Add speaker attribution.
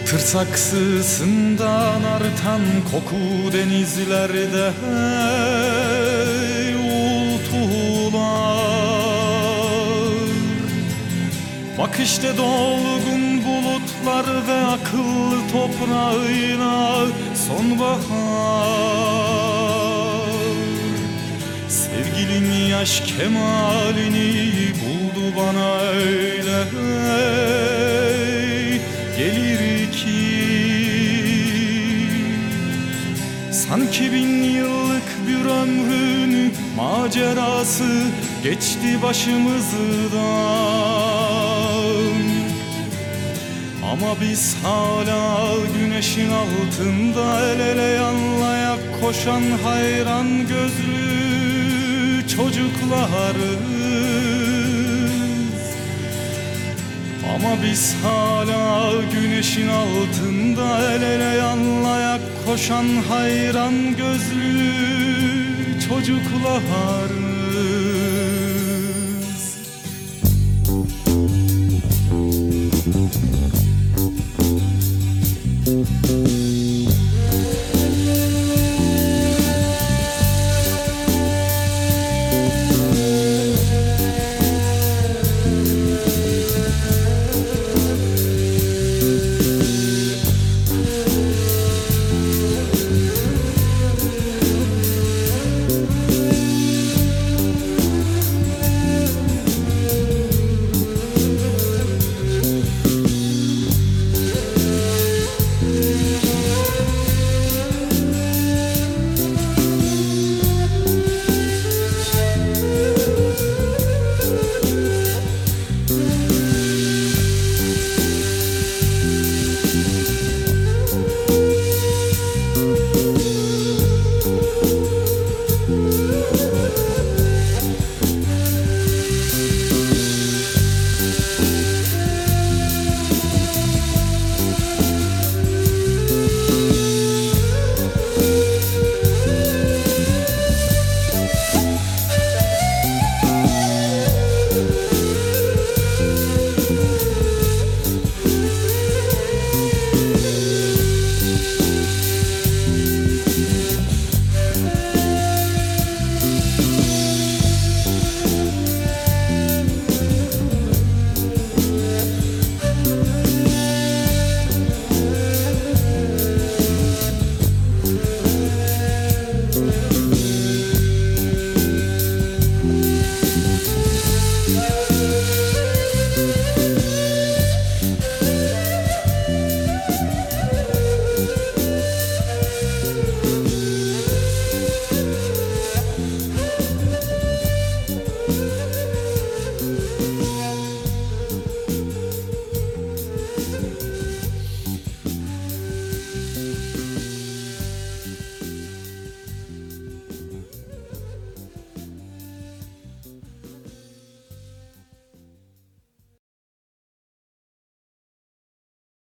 Speaker 1: Itır saksısından artan koku denizlerde hey, uğultular. Bak işte dolgun bulutlar ve akıllı toprağıyla sonbahar. Sevgilim yaş kemalini buldu bana öyle hey, Gelir ki Sanki bin yıllık bir ömrün macerası geçti başımızdan. Ama biz hala güneşin altında el ele yanlayak koşan hayran gözlü çocuklarız Ama biz hala güneşin altında El ele yanlayak koşan hayran gözlü çocuklarız Müzik